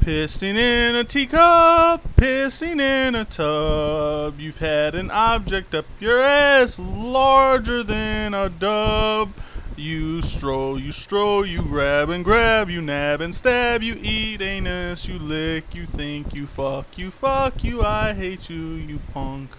Pissing in a teacup, pissing in a tub. You've had an object up your ass larger than a dub. You stroll, you stroll, you grab and grab, you nab and stab, you eat anus, you lick, you think, you fuck, you fuck, you I hate you, you punk.